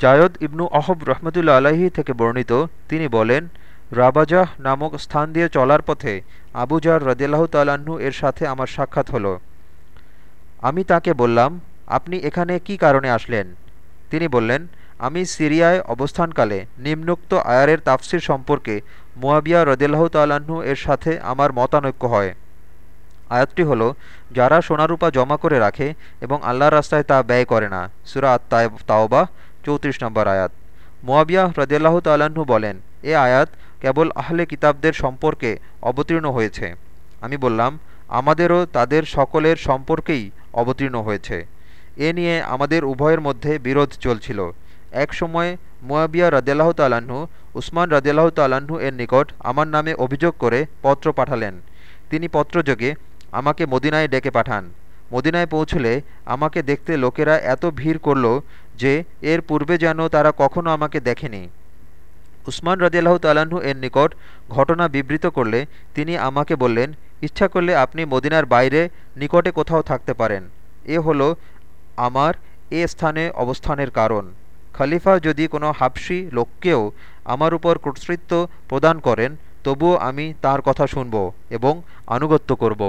জায়দ ইবনু অহব রহমতুল্লা আলাহি থেকে বর্ণিত, তিনি বলেন, রাবাজাহ নামক স্থান দিয়ে চলার পথে আবু জার রদিয়াল্লাহ তাল্লাহ্ন এর সাথে আমার সাক্ষাৎ হলো। আমি তাকে বললাম, আপনি এখানে কি কারণে আসলেন? তিনি বললেন, আমি সিরিয়ায় অবস্থানকালে নিম্নোক্ত আয়ারের তাফসির সম্পর্কে মুয়াবিয়া রদিল্লাহ তাল্লাহ্ন এর সাথে আমার মতানৈক্য হয়। আয়াতটি হলো, যারা সোনারূপা জমা করে রাখে এবং আল্লাহর রাস্তায় তা ব্যয় করে না। সুরা তাওবা চৌত্রিশ নম্বর আয়াত। মোয়াবিয়া রদিয়াল্লাহ তাল্লাহ্ন বলেন, এ আয়াত কেবল আহলে কিতাবদের সম্পর্কে অবতীর্ণ হয়েছে। আমি বললাম, আমাদেরও তাদের সকলের সম্পর্কেই অবতীর্ণ হয়েছে। এ নিয়ে আমাদের উভয়ের মধ্যে বিরোধ চলছিল। এক সময় মুয়াবিয়া রদিয়াল্লাহ তাল্লাহ্ন উসমান রদিয়াল্লাহ তাল্লাহ্ন এর নিকট আমার নামে অভিযোগ করে পত্র পাঠালেন। তিনি পত্রযোগে আমাকে মদিনায় ডেকে পাঠান। মদিনায় পৌঁছলে আমাকে দেখতে লোকেরা এত ভিড় করল যে এর পূর্বে যেন তারা কখনো আমাকে দেখেনি। উসমান রদিয়াল্লাহ তাল্লাহ্ন এর নিকট ঘটনা বিবৃত করলে তিনি আমাকে বললেন, ইচ্ছা করলে আপনি মদিনার বাইরে নিকটে কোথাও থাকতে পারেন। এ হলো আমার এ স্থানে অবস্থানের কারণ। খলিফা যদি কোনো হাবসি লোককেও আমার উপর কর্তৃত্ব প্রদান করেন, তবুও আমি তার কথা শুনব এবং আনুগত্য করব।